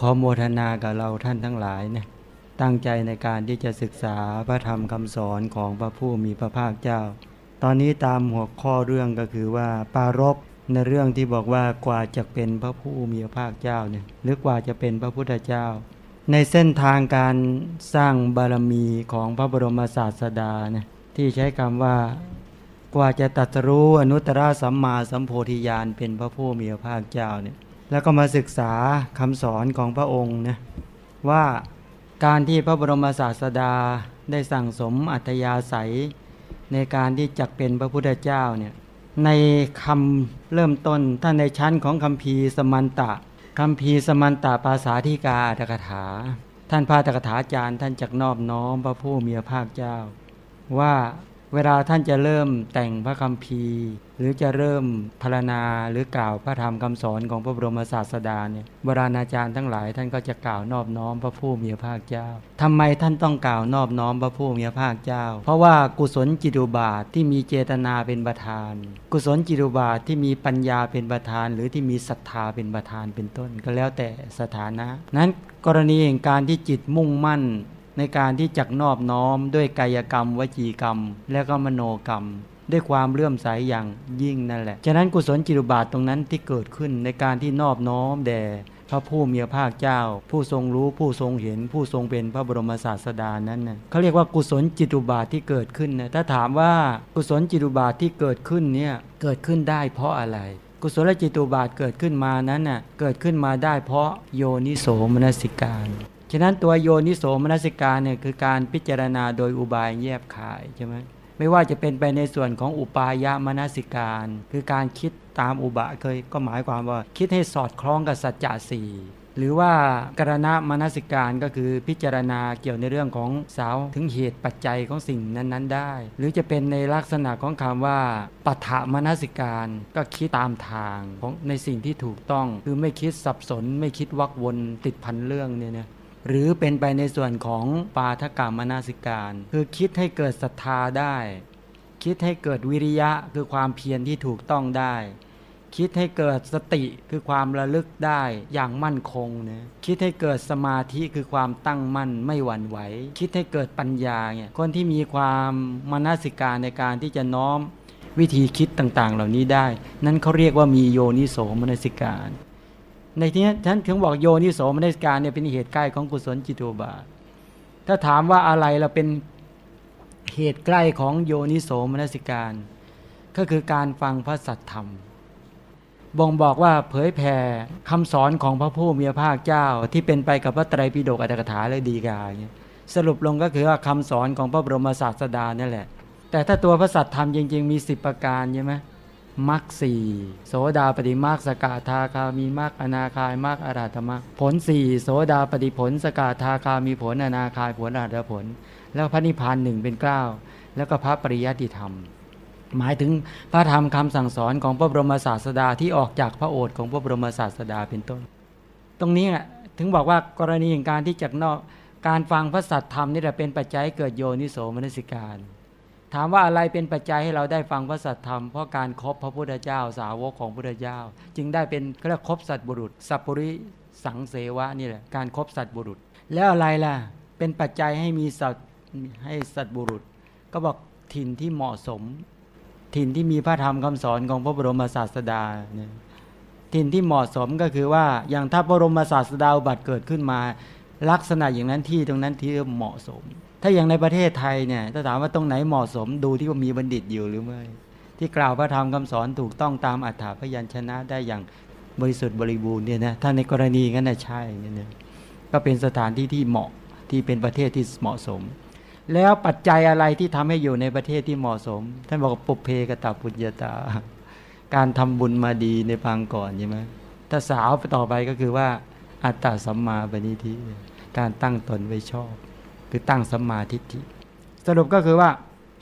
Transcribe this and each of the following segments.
ขอโมทนากับเราท่านทั้งหลายเนี่ยตั้งใจในการที่จะศึกษาพระธรรมคำสอนของพระผู้มีพระภาคเจ้า ตอนนี้ตามหัวข้อเรื่องก็คือว่าปารบในเรื่องที่บอกว่ากว่าจะเป็นพระผู้มีพระภาคเจ้าเนี่ยหรือกว่าจะเป็นพระพุทธเจ้า ในเส้นทางการสร้างบารมีของพระบรมศาสดาเนี่ยที่ใช้คำว่ากว่าจะตัดรู้อนุตตรสัมมาสัมโพธิญาณเป็นพระผู้มีพระภาคเจ้าเนี่ย แล้วก็มาศึกษาคำสอนของพระองค์นะว่าการที่พระบรมศาสดาได้สั่งสมอัธยาศัย ในการที่จักเป็นพระพุทธเจ้าเนี่ยในคำเริ่มต้นถ้านในชั้นของคำพีสมันตะคำพีสมันตะภาษาธิกาตกถา ท่านพาตกถาจารย์ ท่านจักนอบน้อมพระผู้มีพระภาคเจ้า ว่า เวลาท่านจะเริ่มแต่งพระคำพีหรือจะเริ่มพรรณนาหรือกล่าวพระธรรมคำสอนของพระบรมศาสดาเนี่ยโบราณอาจารย์ทั้งหลายท่านก็จะกล่าวนอบน้อมพระผู้มีพระภาคเจ้าทำไมท่านต้องกล่าวนอบน้อมพระผู้มีพระภาคเจ้า เพราะว่ากุศลจิตุบาทที่มีเจตนาเป็นประธาน กุศลจิตุบาทที่มีปัญญาเป็นประธาน หรือที่มีศรัทธาเป็นประธานเป็นต้น ก็แล้วแต่สถานะ นั้นกรณีแห่งการที่จิตมุ่งมั่น ในการที่จักนอบน้อมด้วยกายกรรม วจีกรรม และก็มโนกรรม ด้วยความเลื่อมใสยอย่างยิ่งนั่นแหละ ฉะนั้นกุศลจิตุบาทตรงนั้นที่เกิดขึ้นในการที่นอบน้อมแด่พระผู้มีพระภาคเจ้า ผู้ทรงรู้ผู้ทรงเห็น ผู้ทรงเป็นพระบรมศาสดานั้นนะเขาเรียกว่ากุศลจิตุบาทที่เกิดขึ้นนะถ้าถามว่ากุศลจิตุบาทที่เกิดขึ้นเนี่ยเกิดขึ้นได้เพราะอะไรกุศลจิตุบาทเกิดขึ้นมานั้นน่ะเกิดขึ้นมาได้เพราะโยนิโสมนสิการ ฉะนั้นตัวโยนิโสมนสิการเนี่ยคือการพิจารณาโดยอุบายแยบขายใช่ไหมไม่ว่าจะเป็นไปในส่วนของอุปายามนสิการ คือการคิดตามอุบะเคยก็หมายความว่า คิดให้สอดคล้องกับสัจจะสี่หรือว่ากรณะมนสิการก็คือพิจารณาเกี่ยวในเรื่องของสาวถึงเหตุปัจจัยของสิ่งนั้น ๆ ได้ หรือจะเป็นในลักษณะของคำว่าปัฏฐมนสิการก็คิดตามทางของในสิ่งที่ถูกต้อง คือไม่คิดสับสน ไม่คิดวักวนติดพันเรื่องเนี่ยนะ หรือเป็นไปในส่วนของปาทกรรมนาสิการ คือคิดให้เกิดศรัทธาได้ คิดให้เกิดวิริยะคือความเพียรที่ถูกต้องได้ คิดให้เกิดสติคือความระลึกได้อย่างมั่นคงนะคิดให้เกิดสมาธิคือความตั้งมั่นไม่หวั่นไหว คิดให้เกิดปัญญาเนี่ยคนที่มีความมนสิการในการที่จะน้อมวิธีคิดต่างๆ เหล่านี้ได้ นั้นเขาเรียกว่ามีโยนิโสมนสิการ ในที่นี้ฉันถึงบอกโยนิโสมนสิการเนี่ยเป็นเหตุใกล้ของกุศลจิตุบาท ถ้าถามว่าอะไรเราเป็นเหตุใกล้ของโยนิโสมนสิการ ก็คือการฟังพระสัทธรรม บ่งบอกว่าเผยแผ่คำสอนของพระผู้มีพระภาคเจ้าที่เป็นไปกับพระไตรปิฎกอัตถกถาและดีกาสรุปลงก็คือว่าคำสอนของพระบรมศาสดานั่นแหละ แต่ถ้าตัวพระสัทธรรมจริง ๆ มีสิบประการใช่ไหม มรรคสี่โสดาปฏิมรรคสกาทาคามีมรรคอนาคายมรรคอราธมรรคผลสี่โสดาปฏิผล สกาทาคามีผลอนาคายผลอราธผล แล้วพระนิพพานหนึ่งเป็นเก้าแล้วก็พระปริยัติธรรม หมายถึงพระธรรมคำสั่งสอนของพระบรมศาสดาที่ออกจากพระโอษฐ์ของพระบรมศาสดาเป็นต้น ตรงนี้ถึงบอกว่ากรณีอย่างการที่จากนอกการฟังพระสัทธรรมนี่แหละเป็นปัจจัยเกิดโยนิโสมนสิการ ถามว่าอะไรเป็นปัจจัยให้เราได้ฟังพระสัทธรรม เพราะการครบพระพุทธเจ้าสาวกของพระพุทธเจ้า จึงได้เป็นเรียกครบสัตบุรุษ สัพปริสังเสวะนี่แหละการครบสัตบุรุษ แล้วอะไรล่ะเป็นปัจจัยให้มีสัตให้สัตบุรุษ ก็บอกถิ่นที่เหมาะสม ถิ่นที่มีพระธรรมคำสอนของพระบรมศาสดาเนี่ยถิ่นที่เหมาะสมก็คือว่าอย่างถ้าพระบรมศาสดาบัติเกิดขึ้นมา ลักษณะอย่างนั้นที่ตรงนั้นที่เหมาะสม ถ้าอย่างในประเทศไทยเนี่ยถ้าถามว่าตรงไหนเหมาะสมดูที่ว่ามีบัณฑิตอยู่หรือไม่ ที่กล่าวพระธรรมคำสอนถูกต้องตามอัฏฐพยัญชนะได้อย่างบริสุทธิ์บริบูรณ์เนี่ยนะถ้าในกรณีนั้นนะใช่เนี่ยก็เป็นสถานที่ที่เหมาะที่เป็นประเทศที่เหมาะสม แล้วปัจจัยอะไรที่ทำให้อยู่ในประเทศที่เหมาะสม ท่านบอกปุเพกตาปุญญาตา การทำบุญมาดีในพังก่อนใช่ไหมถ้าสาวต่อไปก็คือว่าอัตตาสัมมาปณิทิการตั้งตนไว้ชอบ คือตั้งสัมมาทิฏฐิ สรุปก็คือว่า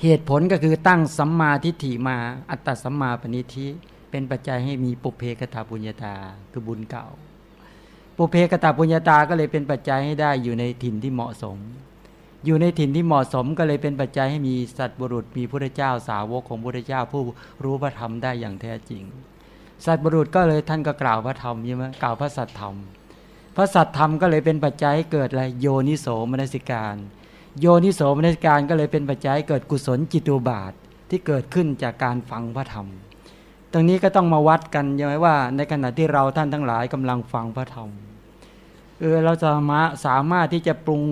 เหตุผลก็คือตั้งสัมมาทิฏฐิมา อัตตสัมมาปณิทิเป็นปัจจัยให้มีปุเพกตาปุญญาตาคือบุญเก่า ปุเพกตาปุญญาตาก็เลยเป็นปัจจัยให้ได้อยู่ในถิ่นที่เหมาะสม อยู่ในถิ่นที่เหมาะสมก็เลยเป็นปัจจัยให้มีสัตว์บุรุษ มีพระเจ้าสาวกของพระเจ้าผู้รู้พระธรรมได้อย่างแท้จริง สัตว์บุรุษก็เลยท่านก็กล่าวพระธรรมใช่ไหมกล่าวพระสัตธรรม พระสัตธรรมก็เลยเป็นปัจจัยเกิดอะไรโยนิโสมนสิการ โยนิโสมนสิการก็เลยเป็นปัจจัยเกิดกุศลจิตุบาทที่เกิดขึ้นจากการฟังพระธรรม ตรงนี้ก็ต้องมาวัดกันใช่ไหมว่า ในขณะที่เราท่านทั้งหลายกำลังฟังพระธรรมเออเราจะมาสามารถที่จะปรุง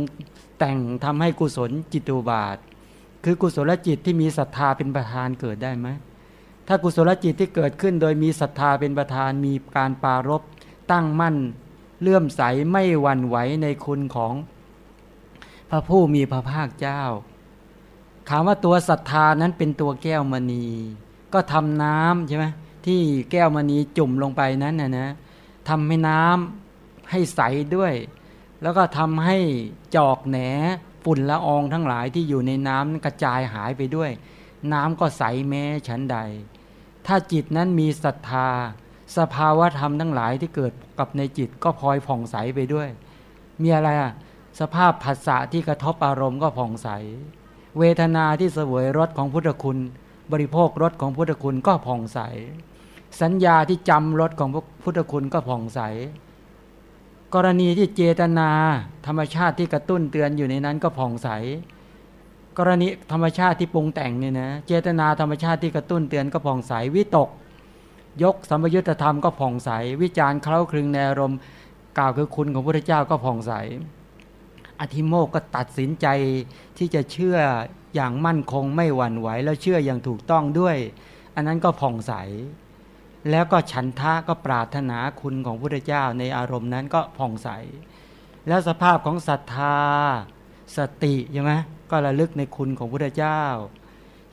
แต่งทำให้กุศลจิตุบาท คือกุศลจิตที่มีศรัทธาเป็นประธานเกิดได้ไหมถ้ากุศลจิตที่เกิดขึ้นโดยมีศรัทธาเป็นประธานมีการปารบตั้งมั่น เลื่อมใสไม่หวั่นไหวในคุณของพระผู้มีพระภาคเจ้าถามว่าตัวศรัทธานั้นเป็นตัวแก้วมณี ก็ทำน้ำใช่ไหมที่แก้วมณีจุ่มลงไปนั้นนะนะทำให้น้ำให้ใสด้วย แล้วก็ทำให้จอกแหนฝุ่นละอองทั้งหลายที่อยู่ในน้ำกระจายหายไปด้วย น้ำก็ใสแม้ฉันใด ถ้าจิตนั้นมีศรัทธา สภาวะธรรมทั้งหลายที่เกิดกับในจิตก็พลอยผ่องใสไปด้วย มีอะไรอะสภาพผัสสะที่กระทบอารมณ์ก็ผ่องใส เวทนาที่เสวยรสของพุทธคุณ บริโภครสของพุทธคุณก็ผ่องใส สัญญาที่จำรสของพุทธคุณก็ผ่องใส กรณีที่เจตนา ธรรมชาติที่กระตุ้นเตือนอยู่ในนั้นก็ผ่องใส กรณีธรรมชาติที่ปรุงแต่งเนี่ยนะเจตนาธรรมชาติที่กระตุ้นเตือนก็ผ่องใสวิตก ยกสัมยุญธรรมก็ผ่องใส วิจารณ์เคล้าคลึงในอารมณ์กล่าวคือคุณของพระเจ้าก็ผ่องใส อธิโมกก็ตัดสินใจที่จะเชื่ออย่างมั่นคงไม่หวั่นไหวแล้วเชื่ออย่างถูกต้องด้วย อันนั้นก็ผ่องใส แล้วก็ฉันทะก็ปรารถนาคุณของพระเจ้าในอารมณ์นั้นก็ผ่องใส แล้วสภาพของศรัทธา สติใช่ไหมก็ระลึกในคุณของพระเจ้า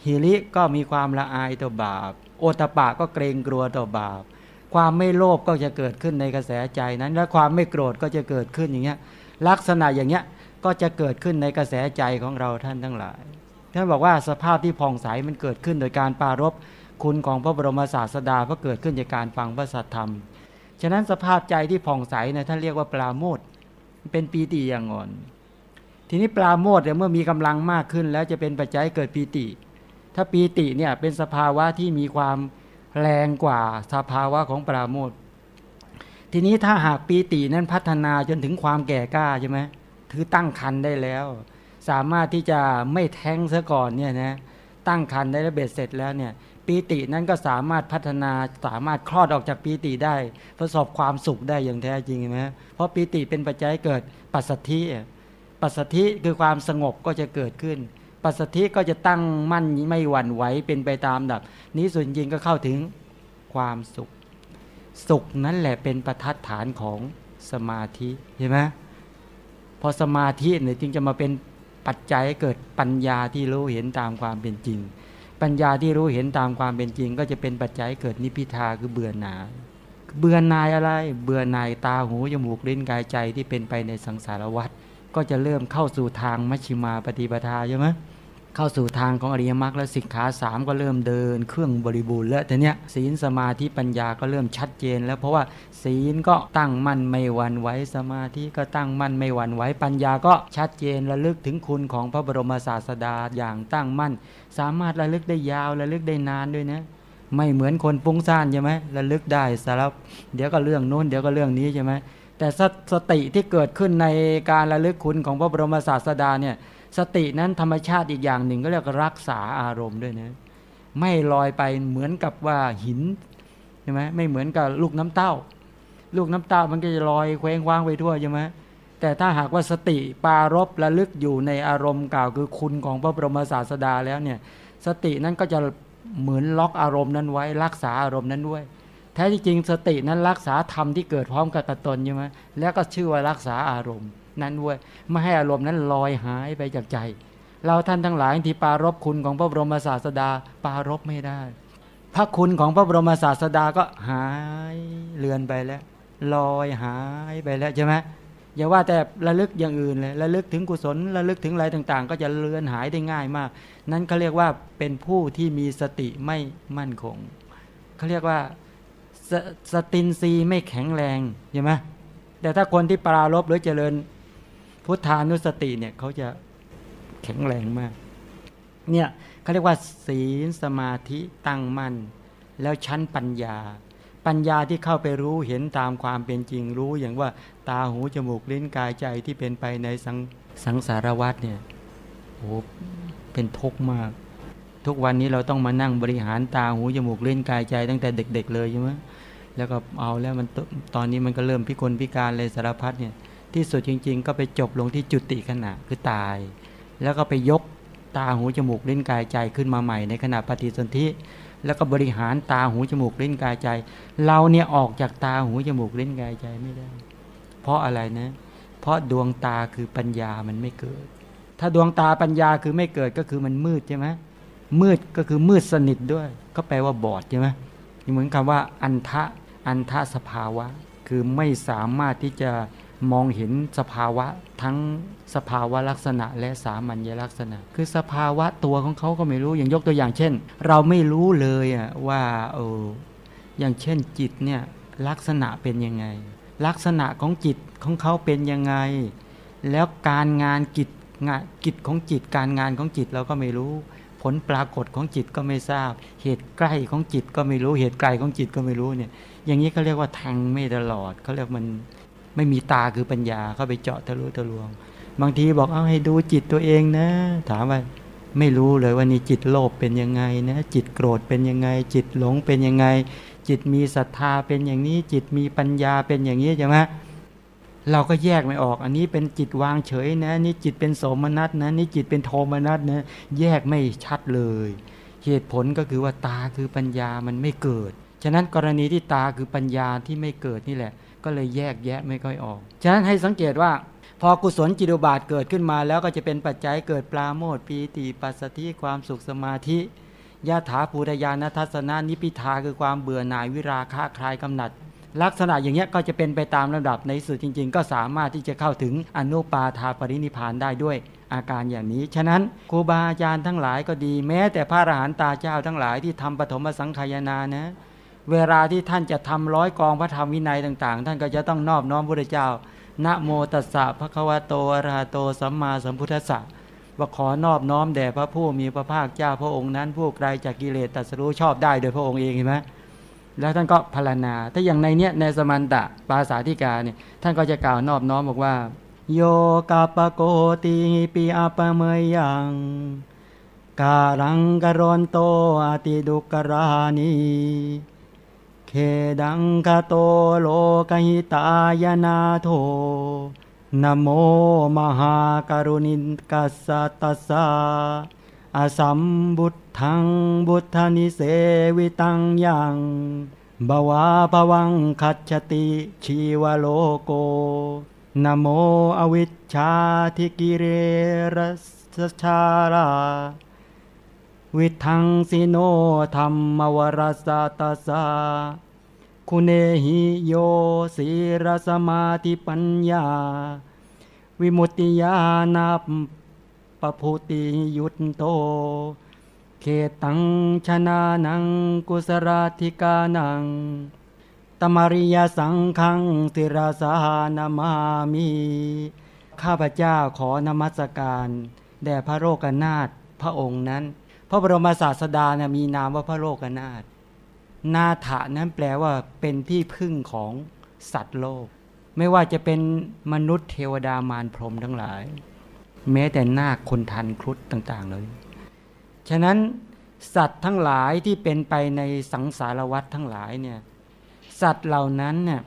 ฮิริก็มีความละอายต่อบาป โอตปะก็เกรงกลัวต่อบาป ความไม่โลภก็จะเกิดขึ้นในกระแสใจนั้น และความไม่โกรธก็จะเกิดขึ้นอย่างเงี้ยลักษณะอย่างเงี้ยก็จะเกิดขึ้นในกระแสใจของเราท่านทั้งหลายท่านบอกว่าสภาพที่ผ่องใสมันเกิดขึ้นโดยการปารบคุณของพระบรมศาสดาก็เกิดขึ้นจากการฟังพระสัทธรรม ฉะนั้นสภาพใจที่ผ่องใสนะท่านเรียกว่าปราโมทเป็นปีติอย่างอ่อน ทีนี้ปราโมทเนี่ยเมื่อมีกำลังมากขึ้น แล้วจะเป็นปัจจัยเกิดปีติ ถ้าปีติเนี่ยเป็นสภาวะที่มีความแรงกว่าสภาวะของปราโมททีนี้ถ้าหากปีตินั้นพัฒนาจนถึงความแก่กล้าใช่ไหมถือตั้งคันได้แล้ว สามารถที่จะไม่แท้งซะก่อนเนี่ยนะตั้งคันได้แล้วเบ็ดเสร็จแล้วเนี่ยปีตินั้นก็สามารถพัฒนาสามารถคลอดออกจากปีติได้ ประสบความสุขได้อย่างแท้จริงไหมเพราะปีติเป็นปัจจัยเกิดปัสสธิปัสสธิคือความสงบก็จะเกิดขึ้น ปัสสธิก็จะตั้งมั่นไม่หวั่นไหวเป็นไปตามดับ นี้ส่วนจริงก็เข้าถึงความสุข สุขนั้นแหละเป็นประทัดฐานของสมาธิเห็นไหมพอสมาธิเนี่ยจึงจะมาเป็นปัจจัยเกิดปัญญาที่รู้เห็นตามความเป็นจริง ปัญญาที่รู้เห็นตามความเป็นจริง ก็จะเป็นปัจจัยเกิดนิพิทาคือเบื่อหน่ายเบื่อหน่ายอะไร เบื่อหน่ายตาหูจมูกลิ้นกายใจที่เป็นไปในสังสารวัฏก็จะเริ่มเข้าสู่ทางมัชฌิมาปฏิปทาใช่ไหม เข้าสู่ทางของอริยมรรคและสิกขาสามก็เริ่มเดิน เครื่องบริบูรณ์แล้วแต่เนี้ยศีลสมาธิปัญญาก็เริ่มชัดเจน แล้วเพราะว่าศีลก็ตั้งมั่นไม่หวั่นไหวสมาธิก็ตั้งมั่นไม่หวั่นไหวปัญญาก็ชัดเจนระลึกถึงคุณของพระบรมศาสดาอย่างตั้งมั่น สามารถระลึกได้ยาวระลึกได้นานด้วยนะไม่เหมือนคนฟุ้งซ่านใช่ไหมระลึกได้สารบเดี๋ยวก็เรื่องโน้นเดี๋ยวก็เรื่องนี้ใช่ไหม แต่สติที่เกิดขึ้นในการระลึกคุณของพระบรมศาสดาเนี่ยสตินั้นธรรมชาติอีกอย่างหนึ่งก็เรียกรักษาอารมณ์ด้วยนะไม่ลอยไปเหมือนกับว่าหินใช่ไหมไม่เหมือนกับลูกน้ำเต้า ลูกน้ำเต้ามันก็จะลอยเคว้งว้างไปทั่วใช่ไหมแต่ถ้าหากว่าสติปารบระลึกอยู่ในอารมณ์กล่าวคือคุณของพระบรมศาสดาแล้วเนี่ยสตินั้นก็จะเหมือนล็อกอารมณ์นั้นไว้ รักษาอารมณ์นั้นด้วย แท้ที่จริงสตินั้นรักษาธรรมที่เกิดพร้อมกับตตนใช่ไหมแล้วก็ชื่อว่ารักษาอารมณ์ นั้นด้วยไม่ให้อารมณ์นั้นลอยหายไปจากใจ เราท่านทั้งหลายที่ปารบคุณของพระบรมศาสดาปารบไม่ได้ พระคุณของพระบรมศาสดาก็หายเลือนไปแล้ว ลอยหายไปแล้วใช่ไหมอย่าว่าแต่ระลึกอย่างอื่นเลยระลึกถึงกุศลระลึกถึงอะไรต่างๆ ก็จะเลือนหายได้ง่ายมาก นั้นเขาเรียกว่าเป็นผู้ที่มีสติไม่มั่นคงเขาเรียกว่า สสตินซีไม่แข็งแรงใช่ไหมแต่ถ้าคนที่ปรารบหรือเจริญพุทธานุสติเนี่ยเขาจะแข็งแรงมาก เนี่ยเขาเรียกว่าศีลสมาธิตั้งมั่น แล้วชั้นปัญญา ปัญญาที่เข้าไปรู้เห็นตามความเป็นจริงรู้อย่างว่าตาหูจมูกลิ้นกายใจที่เป็นไปในสังสงสารวัฏเนี่ยโอ้เป็นทุกข์มาก ทุกวันนี้เราต้องมานั่งบริหารตาหูจมูกลิ้นกายใจตั้งแต่เด็ก ๆ เลยใช่ไหม แล้วก็เอาแล้วมันตอนนี้มันก็เริ่มพิกลพิการเลยสารพัดเนี่ยที่สุดจริง ๆ ก็ไปจบลงที่จุติขณะคือตาย แล้วก็ไปยกตาหูจมูกลิ้นกายใจขึ้นมาใหม่ในขณะปฏิสนธิแล้วก็บริหารตาหูจมูกลิ้นกายใจ เราเนี่ยออกจากตาหูจมูกลิ้นกายใจไม่ได้ เพราะอะไรนะ เพราะดวงตาคือปัญญามันไม่เกิด ถ้าดวงตาปัญญาคือไม่เกิดก็คือมันมืดใช่ไหมมืดก็คือมืดสนิทด้วย ก็แปลว่าบอดใช่ไหมเหมือนคำว่าอันทะ อันทสภาวะ คือไม่สามารถที่จะมองเห็นสภาวะทั้งสภาวะลักษณะและสามัญลักษณะ คือสภาวะตัวของเขาก็ไม่รู้อย่างยกตัวอย่างเช่น เราไม่รู้เลยอะว่าเอออย่างเช่นจิตเนี่ยลักษณะเป็นยังไง ลักษณะของจิตของเขาเป็นยังไง แล้วการงานกิจงานกิจของจิต การงานของจิตเราก็ไม่รู้ ผลปรากฏของจิตก็ไม่ทราบ เหตุใกล้ของจิตก็ไม่รู้เหตุไกลของจิตก็ไม่รู้เนี่ย อย่างนี้เขาเรียกว่าแทงไม่ตลอดเขาเรียกมันไม่มีตาคือปัญญาเข้าไปเจาะทะลุทะลวง บางทีบอกเอาให้ดูจิตตัวเองนะ ถามว่าไม่รู้เลยว่านี่จิตโลภเป็นยังไงนะจิตโกรธเป็นยังไง จิตหลงเป็นยังไง จิตมีศรัทธาเป็นอย่างนี้ จิตมีปัญญาเป็นอย่างนี้ใช่ไหมเราก็แยกไม่ออก อันนี้เป็นจิตวางเฉยนะ นี่จิตเป็นโสมนัสนะ นี่จิตเป็นโทมนัสนะ แยกไม่ชัดเลย เหตุผลก็คือว่าตาคือปัญญามันไม่เกิด ฉะนั้นกรณีที่ตาคือปัญญาที่ไม่เกิดนี่แหละ ก็เลยแยกแยะไม่ค่อยออก ฉะนั้นให้สังเกตว่า พอกุศลจิตุบาทเกิดขึ้นมา แล้วก็จะเป็นปัจจัยเกิดปลาโมดปีติปัสสติความสุขสมาธิยะถาภูตยานทัศนานิพิทาคือความเบื่อหน่ายวิราคะคลายกำหนัด ลักษณะอย่างเงี้ยก็จะเป็นไปตามลำดับในสุดจริง ๆ ก็สามารถที่จะเข้าถึงอนุปาทาปรินิพานได้ด้วยอาการอย่างนี้ ฉะนั้นครูบาอาจารย์ทั้งหลายก็ดี แม้แต่พระอรหันตาเจ้าทั้งหลายที่ทำปฐมสังขายนานะ เวลาที่ท่านจะทำร้อยกองพระธรรมวินัยต่าง ๆ ท่านก็จะต้องนอบน้อมพระเจ้านะโมตัสสะภะคะวะโตอะระหะโตสัมมาสัมพุทธัสสะว่าขอนอบน้อมแด่พระผู้มีพระภาคเจ้าพระองค์นั้น ผู้ไกลจากกิเลสตัสรู้ชอบได้โดยพระองค์เองเห็นไหมแล้วท่านก็พารณา ถ้าอย่างในเนี้ยในสมันตะปาสาธิกาเนี่ยท่านก็จะกล่าวนอบน้อมบอกว่า โยกาปโกติปีอาปเมยยังการังกรอนโตอติดุกรานี เคดังคาโตโลกหิตายนาโทนโมมหาการุณิกัสสตัสสะอสัมบุตทังบุตธานิเสวิตังยังบวาภวังคัจติชีวโลโกนโมอวิชชาทิกิเรรสชารา วิทังสิโนธรรมวรสตัสสะคุเนหิโยสีรสมาธิปัญญา วิมุตติญาณปพุติยุตโต เขตังชนะนังกุสราธิกานัง ตมริยสังขังติราสานามามี ข้าพเจ้าขอนมัสการ แด่พระโลกนาถพระองค์นั้น พระบรมศาสดาเนี่ยมีนามว่าพระโลกนาถนาถะนั้นแปลว่าเป็นที่พึ่งของสัตว์โลก ไม่ว่าจะเป็นมนุษย์เทวดามารพรหมทั้งหลาย แม้แต่นาคคนทันครุฑต่างๆเลย ฉะนั้นสัตว์ทั้งหลายที่เป็นไปในสังสารวัฏทั้งหลายเนี่ยสัตว์เหล่านั้นเนี่ย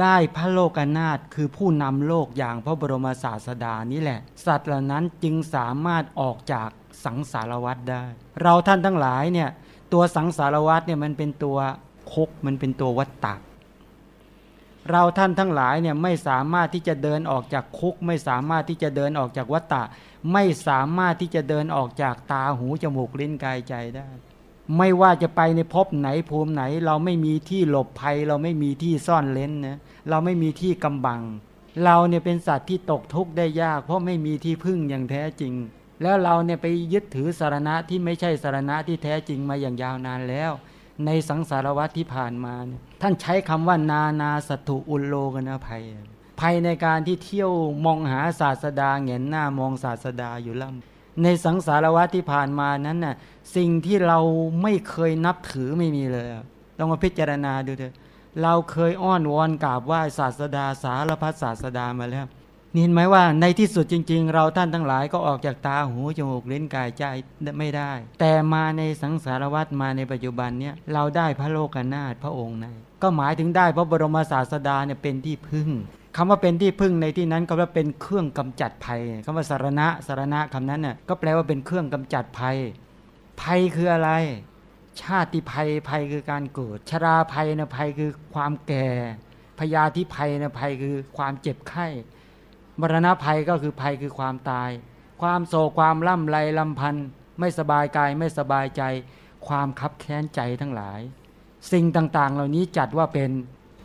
ได้พระโลกนาถคือผู้นำโลกอย่างพระบรมศาสดานี่แหละ สัตว์เหล่านั้นจึงสามารถออกจาก สังสารวัฏได้ เราท่านทั้งหลายเนี่ยตัวสังสารวัฏเนี่ยมันเป็นตัวคกมันเป็นตัววัตตะเราท่านทั้งหลายเนี่ยไม่สามารถที่จะเดินออกจากคุก ไม่สามารถที่จะเดินออกจากวัตตะ ไม่สามารถที่จะเดินออกจากตาหูจมูกลิ้นกายใจได้ ไม่ว่าจะไปในภพไหนภูมิไหน เราไม่มีที่หลบภัย เราไม่มีที่ซ่อนเลนนะเราไม่มีที่กำบัง เราเนี่ยเป็นสัตว์ที่ตกทุกข์ได้ยาก เพราะไม่มีที่พึ่งอย่างแท้จริง แล้วเราเนี่ยไปยึดถือสารณะที่ไม่ใช่สารณะที่แท้จริงมาอย่างยาวนานแล้ว ในสังสารวัฏที่ผ่านมาเนี่ยท่านใช้คำว่านานาสัตุอุลโลกนาภัยภัยในการที่เที่ยวมองหาศาสดาเงนหน้ามองศาสดาอยู่ล่ำในสังสารวัฏที่ผ่านมานั้นน่ะสิ่งที่เราไม่เคยนับถือไม่มีเลยลองมาพิจารณาดูเถอะเราเคยอ้อนวอนกราบไหว้ศาสดาสารพัดศาสดามาแล้ว นี่เห็นไหมว่าในที่สุดจริง ๆ เราท่านทั้งหลายก็ออกจากตาหูจมูกลิ้นกายใจไม่ได้ แต่มาในสังสารวัตมาในปัจจุบันเนี้ยเราได้พระโลกนาถพระองค์ในก็หมายถึงได้พระบรมศาสดาเนี่ยเป็นที่พึ่งคำว่าเป็นที่พึ่งในที่นั้นก็ว่าเป็นเครื่องกำจัดภัยคำว่าสารณะสารณะคำนั้นน่ะก็แปลว่าเป็นเครื่องกำจัดภัย ภัยคืออะไร ชาติภัยภัยคือการเกิด ชราภัยนะภัยคือความแก่พยาธิภัยนะภัยคือความเจ็บไข้ มรณะภัยก็คือภัยคือความตาย ความโศกความล่ำไรลำพันธ์ไม่สบายกายไม่สบายใจ ความคับแค้นใจทั้งหลาย สิ่งต่างๆ เหล่านี้จัดว่าเป็น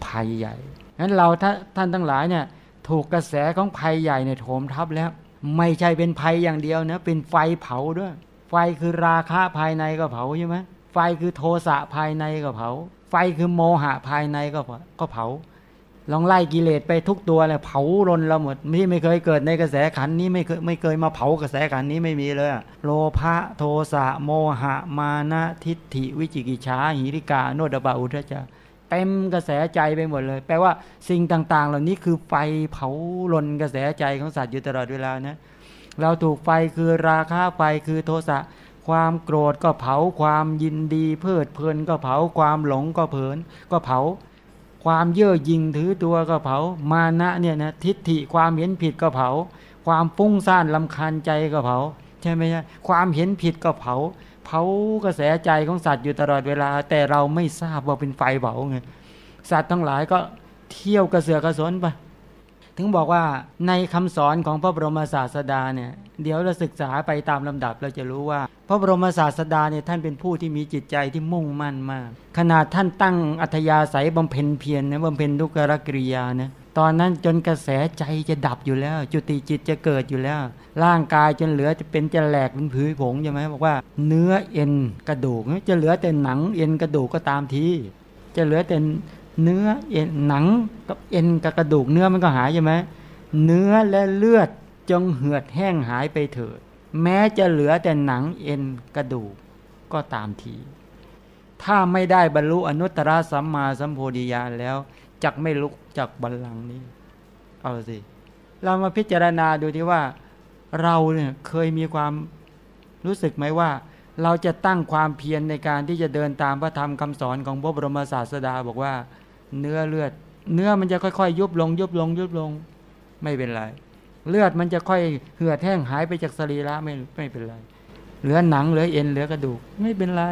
ภัยใหญ่นั้นเราท่านทั้งหลายเนี่ยถูกกระแสของภัยใหญ่เนี่ยโถมทับแล้ว ไม่ใช่เป็นภัยอย่างเดียวนะเป็นไฟเผาด้วย ไฟคือราคะภายในก็เผาใช่ไหมไฟคือโทสะภายในก็เผา ไฟคือโมหะภายในก็ก็เผา ลองไล่กิเลสไปทุกตัวเลยเผารนเราหมดที่ไม่เคยเกิดในกระแสขันนี้ไม่เคยไม่เคยมาเผากระแสขันนี้ไม่มีเลยโลภะโทสะโมหะมานะทิฏฐิวิจิกิจฉาหิริกาโนดบาอุทจจะเต็มกระแสใจไปหมดเลย แปลว่าสิ่งต่าง ๆ เหล่านี้คือไฟเผาลนกระแสใจของสัตว์อยู่ตลอดเวลานะเราถูกไฟคือราคะไฟคือโทสะความโกรธก็เผาความยินดี เพลิดเพลินก็เผาความหลงก็เพลินก็เผา ความเย่อหยิ่งถือตัวก็เผา มานะเนี่ยนะทิฏฐิความเห็นผิดก็เผา ความฟุ้งซ่านลำคาญใจก็เผาใช่ไหมใช่ความเห็นผิดก็เผา เผากระแสใจของสัตว์อยู่ตลอดเวลา แต่เราไม่ทราบว่าเป็นไฟเผาไงสัตว์ทั้งหลายก็เที่ยวกระเสือกกระสนไป ถึงบอกว่าในคำสอนของพระบรมศาสดาเนี่ยเดี๋ยวเราศึกษาไปตามลำดับเราจะรู้ว่า พระบรมศาสดาเนี่ยท่านเป็นผู้ที่มีจิตใจที่มุ่งมั่นมาก ขนาดท่านตั้งอัธยาศัยบำเพ็ญเพียรนะบำเพ็ญทุกขกริยานะตอนนั้นจนกระแสใจจะดับอยู่แล้ว จุติจิตจะเกิดอยู่แล้ว ร่างกายจนเหลือจะเป็นจะแหลกเป็นผืนผงใช่ไหมบอกว่าเนื้อเอ็นกระดูกจะเหลือแต่หนังเอ็นกระดูกก็ตามทีจะเหลือแต่ เนื้อเอ็นหนังกับเอ็นกับกระดูกเนื้อมันก็หายใช่ไหมเนื้อและเลือดจงเหือดแห้งหายไปเถิด แม้จะเหลือแต่หนังเอ็นกระดูกก็ตามที ถ้าไม่ได้บรรลุอนุตตรสัมมาสัมโพธิญาณแล้วจักไม่ลุกจากบัลลังก์นี้ เอาสิ เรามาพิจารณาดูที่ว่า เราเนี่ยเคยมีความรู้สึกไหมว่า เราจะตั้งความเพียรในการที่จะเดินตามพระธรรมคำสอนของพระบรมศาสดาบอกว่า เนื้อเลือด เนื้อมันจะค่อยๆ ยุบลง ยุบลง ยุบลง ไม่เป็นไร เลือดมันจะค่อยเหือดแห้งหายไปจากสรีระไม่ไม่เป็นไร เหลือหนังเหลือเอ็นเหลือกระดูกไม่เป็นไร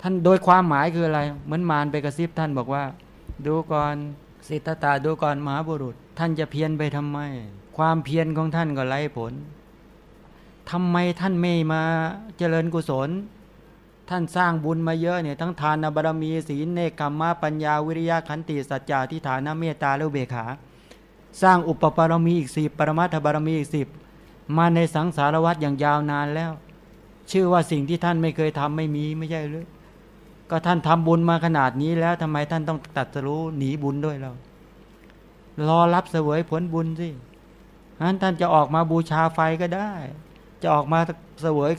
ท่านโดยความหมายคืออะไร เหมือนมารไปกระซิบท่านบอกว่า ดูก่อนสิทธตาดูก่อนมหาบุรุษ ท่านจะเพียรไปทำไม ความเพียรของท่านก็ไร้ผลทำไมท่านไม่มาเจริญกุศล ท่านสร้างบุญมาเยอะเนี่ยทั้งทานบารมีศีลเนคขมมะปัญญาวิริยะขันติสัจจะทิฏฐานเมตตาและเบขา สร้างอุปปารมีอีกสิบปรมัตถบารมีอีกสิบมาในสังสารวัฏอย่างยาวนานแล้ว ชื่อว่าสิ่งที่ท่านไม่เคยทำไม่มีไม่ใช่หรือก็ท่านทำบุญมาขนาดนี้แล้วทำไมท่านต้องตัดสู้หนีบุญด้วยเรารอรับเสวยผลบุญสินั้นท่านจะออกมาบูชาไฟก็ได้ จะออกมาเสวย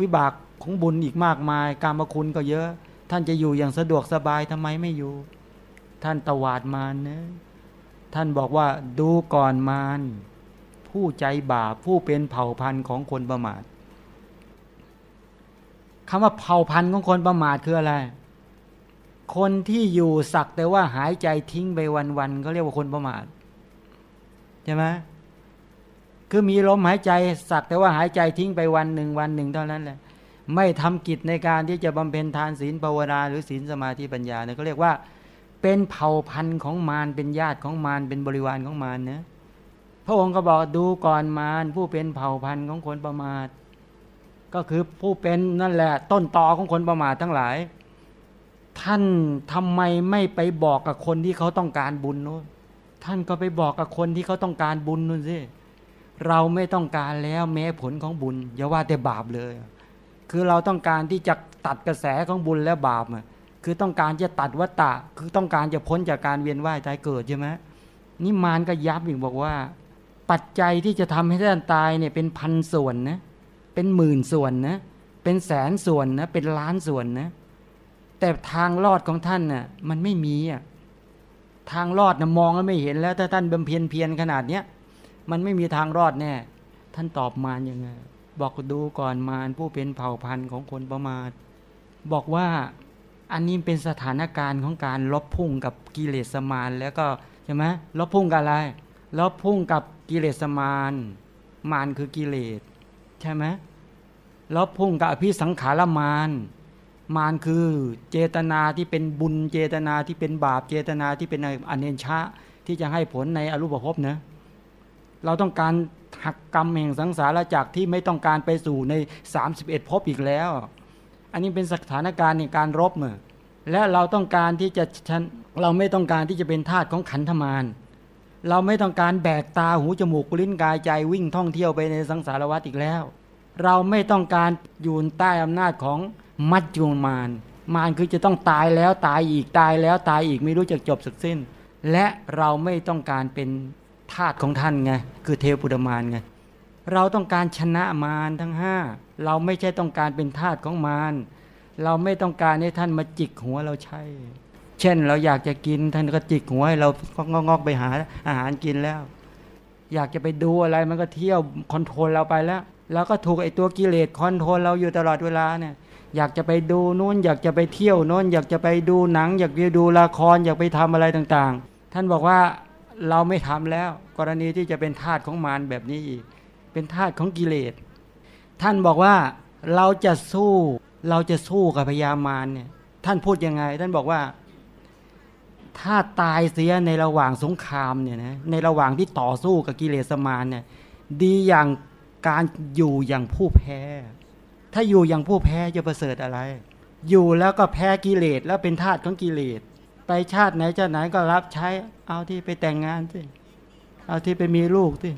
วิบาก ของบุญอีกมากมาย กรรมคุณก็เยอะ ท่านจะอยู่อย่างสะดวกสบายทำไมไม่อยู่ ท่านตวาดมานนะท่านบอกว่าดูก่อนมานผู้ใจบาปผู้เป็นเผ่าพันธุ์ของคนประมาทคำว่าเผ่าพันธุ์ของคนประมาทคืออะไร คนที่อยู่สักแต่ว่าหายใจทิ้งไปวันๆเขาเรียกว่าคนประมาทใช่ไหมคือมีลมหายใจสักแต่ว่าหายใจทิ้งไปวันหนึ่งวันหนึ่งเท่านั้นแหละ ไม่ทำกิจในการที่จะบำเพ็ญทานศีลภาวนาหรือศีลสมาธิปัญญาเนี่ยเขาเรียกว่า เป็นเผ่าพันธุ์ของมารเป็นญาติของมารเป็นบริวารของมารเนะพระองค์ก็บอกดูก่อนมารผู้เป็นเผ่าพันธุ์ของคนประมาท ก็คือผู้เป็นนั่นแหละ ต้นตอของคนประมาททั้งหลาย ท่านทำไมไม่ไปบอกกับคนที่เขาต้องการบุญนู้นท่านก็ไปบอกกับคนที่เขาต้องการบุญนู่นสิเราไม่ต้องการแล้วแม้ผลของบุญอย่าว่าแต่บาปเลย คือเราต้องการที่จะตัดกระแสของบุญและบาปอะคือต้องการจะตัดวัตตะ คือต้องการจะพ้นจากการเวียนว่ายตายเกิดใช่ไหมนี่มารก็ยับอีกบอกว่า ปัจจัยที่จะทำให้ท่านตายเนี่ยเป็นพันส่วนนะเป็นหมื่นส่วนนะเป็นแสนส่วนนะเป็นล้านส่วนนะแต่ทางรอดของท่านน่ะมันไม่มีอะทางรอดนะมองแล้วไม่เห็นแล้ว ถ้าท่านบำเพ็ญเพียรขนาดเนี้ยมันไม่มีทางรอดแน่ท่านตอบมารยังไง บอกดูก่อนมารผู้เป็นเผ่าพันธุ์ของคนประมาท บอกว่าอันนี้เป็นสถานการณ์ของการลบพุ่งกับกิเลสมารแล้วก็ใช่ไหมลบพุ่งกับอะไรลบพุ่งกับกิเลสมารมารคือกิเลสใช่ไหมลบพุ่งกับอภิสังขารมารมารคือเจตนาที่เป็นบุญเจตนาที่เป็นบาปเจตนาที่เป็นอเนชะที่จะให้ผลในอรูปภพนะ เราต้องการหักกรรมแห่งสังสารจากที่ไม่ต้องการไปสู่ใน 31ภพอีกแล้ว อันนี้เป็นสถานการณ์ในการรบเมื่อและเราต้องการที่จะเราไม่ต้องการที่จะเป็นทาสของขันธมารเราไม่ต้องการแบกตาหูจมูกลิ้นกายใจวิ่งท่องเที่ยวไปในสังสารวัฏอีกแล้ว เราไม่ต้องการอยู่ใต้อำนาจของมัจจุมารมารคือจะต้องตายแล้วตายอีกตายแล้วตายอีกไม่รู้จะจบสักสิ้น และเราไม่ต้องการเป็น ทาสของท่านไงคือเทวปุตมารไงเราต้องการชนะมารทั้งห้าเราไม่ใช่ต้องการเป็นทาสของมารเราไม่ต้องการให้ท่านมาจิกหัวเราใช่ เช่นเราอยากจะกินท่านก็จิกหัวให้เราก็งอกไปหาอาหารกินแล้ว อยากจะไปดูอะไรมันก็เที่ยวคอนโทรลเราไปแล้วแล้วก็ถูกไอ้ตัวกิเลสคอนโทรลเราอยู่ตลอดเวลาเนี่ยอยากจะไปดูนู้น อยากจะไปเที่ยวโน้น อยากจะไปดูหนัง อยากไปดูละครอยากไปทำอะไรต่างๆ ท่านบอกว่า เราไม่ทำแล้ว กรณีที่จะเป็นทาสของมารแบบนี้อีก เป็นทาสของกิเลส ท่านบอกว่าเราจะสู้เราจะสู้กับพยามารเนี่ย ท่านพูดยังไง ท่านบอกว่า ถ้าตายเสียในระหว่างสงครามเนี่ยนะในระหว่างที่ต่อสู้กับกิเลสมารเนี่ย ดีอย่างการอยู่อย่างผู้แพ้ ถ้าอยู่อย่างผู้แพ้จะประเสริฐอะไร อยู่แล้วก็แพ้กิเลสแล้วเป็นทาสของกิเลส ไปชาติไหนจะไหนก็รับใช้ เอาที่ไปแต่งงานสิเอาที่ไปมีลูกสิ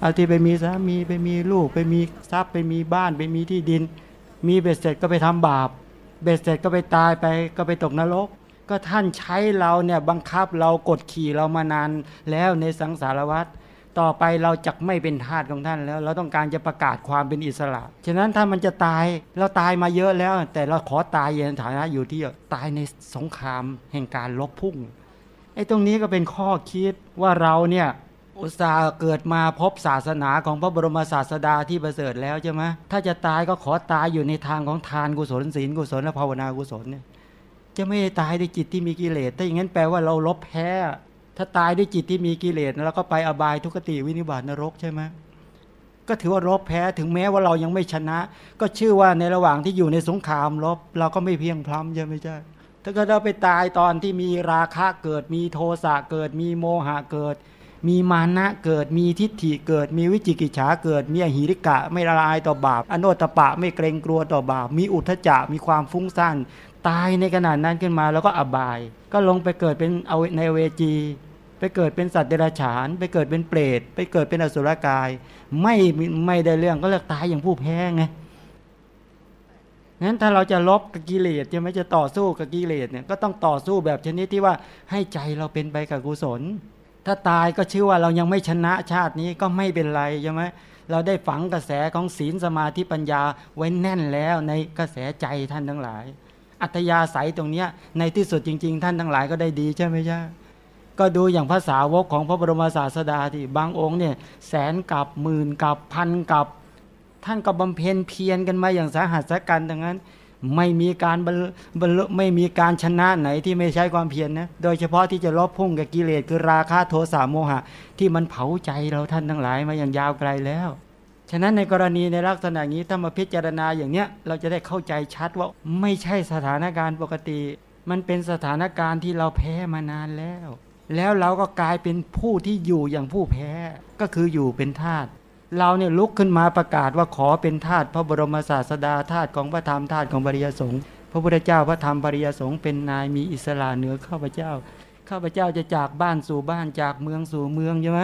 เอาที่ไปมีสามีไปมีลูก ไปมีทรัพย์ไปมีบ้านไปมีที่ดิน มีเบ็ดเสร็จก็ไปทำบาป เบ็ดเสร็จก็ไปตายไปก็ไปตกนรก ก็ท่านใช้เราเนี่ยบังคับเรากดขี่เรามานานแล้วในสังสารวัฏ ต่อไปเราจะไม่เป็นทาสของท่านแล้ว เราต้องการจะประกาศความเป็นอิสระ ฉะนั้นถ้ามันจะตายเราตายมาเยอะแล้ว แต่เราขอตายในฐานะอยู่ที่ตายในสงครามแห่งการลบพุ่งไอ้ตรงนี้ก็เป็นข้อคิดว่าเราเนี่ยอุตส่าห์เกิดมาพบศาสนาของพระบรมศาสดาที่ประเสริฐแล้วใช่ไหมถ้าจะตายก็ขอตายอยู่ในทางของทานกุศลศีลกุศลและภาวนากุศลเนี่ยจะไม่ตายด้วยจิตที่มีกิเลสถ้าอย่างนั้นแปลว่าเราลบแพ้ ถ้าตายด้วยจิตที่มีกิเลสแล้วก็ไปอบายทุกติวินิบาตนรกใช่ไหมก็ถือว่ารบแพ้ถึงแม้ว่าเรายังไม่ชนะ ก็ชื่อว่าในระหว่างที่อยู่ในสงครามรบเราก็ไม่เพียงพร้ำใช่ไหมใช่ถ้าเกิดเราไปตายตอนที่มีราคะเกิด มีโทสะเกิด มีโมหะเกิด มีมานะเกิด มีทิฏฐิเกิด มีวิจิกิจฉาเกิด มีอหิริกะ ไม่ละลายต่อบาป อโนตปะไม่เกรงกลัวต่อบาป มีอุทธจะมีความฟุ้งซ่าน ตายในขนาดนั้นขึ้นมาแล้วก็อบาย ก็ลงไปเกิดเป็นเอาในเวจี ไปเกิดเป็นสัตว์เดรัจฉาน ไปเกิดเป็นเปรต ไปเกิดเป็นอสุรกาย ไม่ไม่ได้เรื่องก็เรียกตายอย่างผู้แพ้ไงงั้นถ้าเราจะลบกับกิเลสจะไม่จะต่อสู้กับกิเลสเนี่ยก็ต้องต่อสู้แบบชนิดที่ว่าให้ใจเราเป็นไปกับกุศล ถ้าตายก็ชื่อว่าเรายังไม่ชนะชาตินี้ก็ไม่เป็นไรใช่ไหมเราได้ฝังกระแสของศีลสมาธิปัญญาไว้แน่นแล้วในกระแสใจท่านทั้งหลาย อัตยาศัยตรงเนี้ยในที่สุดจริง ๆ ท่านทั้งหลายก็ได้ดีใช่ไหมใช่ก็ดูอย่างภาษาวกของพระบรมศาสดาที่บางองค์เนี่ยแสนกับหมื่นกับพันกับ ท่านก็บำเพ็ญเพียรกันมาอย่างสาหัสกันดังนั้น ไม่มีการบรรบรรลุไม่มีการชนะไหนที่ไม่ใช้ความเพียรนนะโดยเฉพาะที่จะลบพุ่งกับกิเลสคือราคะโทสะโมหะ ที่มันเผาใจเราท่านทั้งหลายมาอย่างยาวไกลแล้ว ฉะนั้นในกรณีในลักษณะนี้ถ้ามาพิจารณาอย่างเนี้ยเราจะได้เข้าใจชัดว่าไม่ใช่สถานการณ์ปกติ มันเป็นสถานการณ์ที่เราแพ้มานานแล้ว แล้วเราก็กลายเป็นผู้ที่อยู่อย่างผู้แพ้ก็คืออยู่เป็นทาสเราเนี่ยลุกขึ้นมาประกาศว่าขอเป็นทาสพระบรมศาสดาทาสของพระธรรมทาสของบริยสงฆ์พระพุทธเจ้าพระธรรมบริยสงฆ์เป็นนายมีอิสระเหนือข้าพเจ้าข้าพเจ้าจะจากบ้านสู่บ้านจากเมืองสู่เมืองใช่ไหม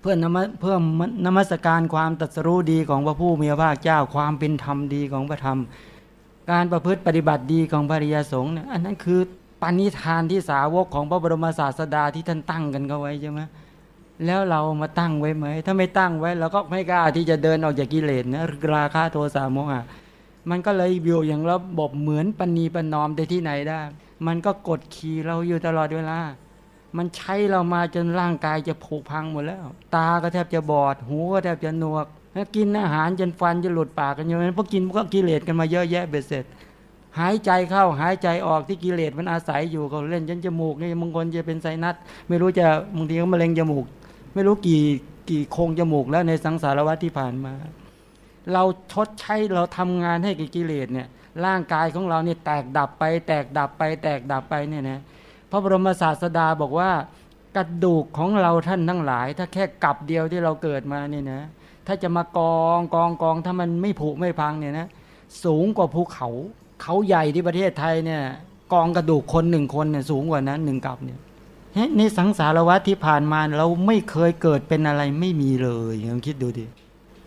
เพื่อนมเพื่อนมัสการความตรัสรู้ดีของพระผู้มีพระภาคเจ้า ความเป็นธรรมดีของพระธรรม การประพฤติปฏิบัติดีของบริยสงฆ์เนี่ยอันนั้นคือปณิธานที่สาวกของพระบรมศาสดาที่ท่านตั้งกันเขาไว้ใช่ไหมแล้วเรามาตั้งไว้ไหม ถ้าไม่ตั้งไว้เราก็ไม่กล้าที่จะเดินออกจากกิเลสนะราคะโทสะโมหะมันก็เลยอยู่อย่างระบบเหมือนปณีปนอมได้ที่ไหนได้ มันก็กดขี่เราอยู่ตลอดเวลา มันใช้เรามาจนร่างกายจะผุพังหมดแล้ว ตาก็แทบจะบอด หูก็แทบจะหนวกแล้วกินอาหารจนฟันจะหลุดปากกันอย่นั้นเพราะกินพวกกิเลสกันมาเยอะแยะเบ็ดเสร็จ หายใจเข้าหายใจออกที่กิเลสมันอาศัยอยู่ก็เล่นจนจมูกนี่บางคนจะเป็นไซนัสไม่รู้จะบางทีก็มะเร็งจมูก ไม่รู้กี่กี่โครงจมูกแล้วในสังสารวัฏที่ผ่านมา เราชดใช้เราทำงานให้กับกิเลสเนี่ยร่างกายของเราเนี่ยแตกดับไป แตกดับไป แตกดับไปเนี่ยนะ พระบรมศาสดาบอกว่ากระดูกของเราท่านทั้งหลาย ถ้าแค่กับเดียวที่เราเกิดมาเนี่ยนะถ้าจะมากองกองกองถ้ามันไม่ผุไม่พังเนี่ยนะสูงกว่าภูเขา เขาใหญ่ที่ประเทศไทยเนี่ยกองกระดูกคนหนึ่งคนเนี่ยสูงกว่านั้นหนึ่งกับเนี่ยเฮ้ยในสังสารวัฏที่ผ่านมาเราไม่เคยเกิดเป็นอะไรไม่มีเลยลองคิดดูดิ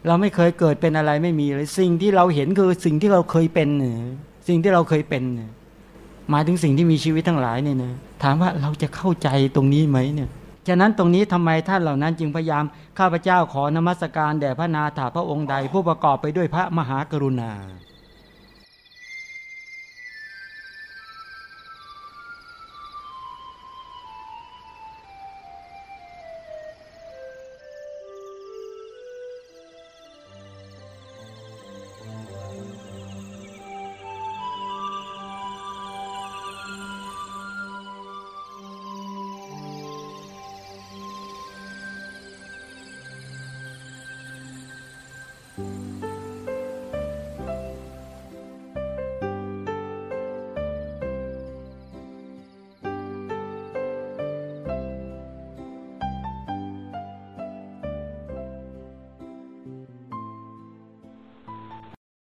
เราไม่เคยเกิดเป็นอะไรไม่มีเลย สิ่งที่เราเห็นคือสิ่งที่เราเคยเป็น สิ่งที่เราเคยเป็นเนี่ย หมายถึงสิ่งที่มีชีวิตทั้งหลายเนี่ยนะถามว่าเราจะเข้าใจตรงนี้ไหมเนี่ยฉะนั้นตรงนี้ทำไมท่านเหล่านั้นจึงพยายามข้าพเจ้าขอนมัสการแด่พระนาถาพระองค์ใดผู้ประกอบไปด้วยพระมหากรุณา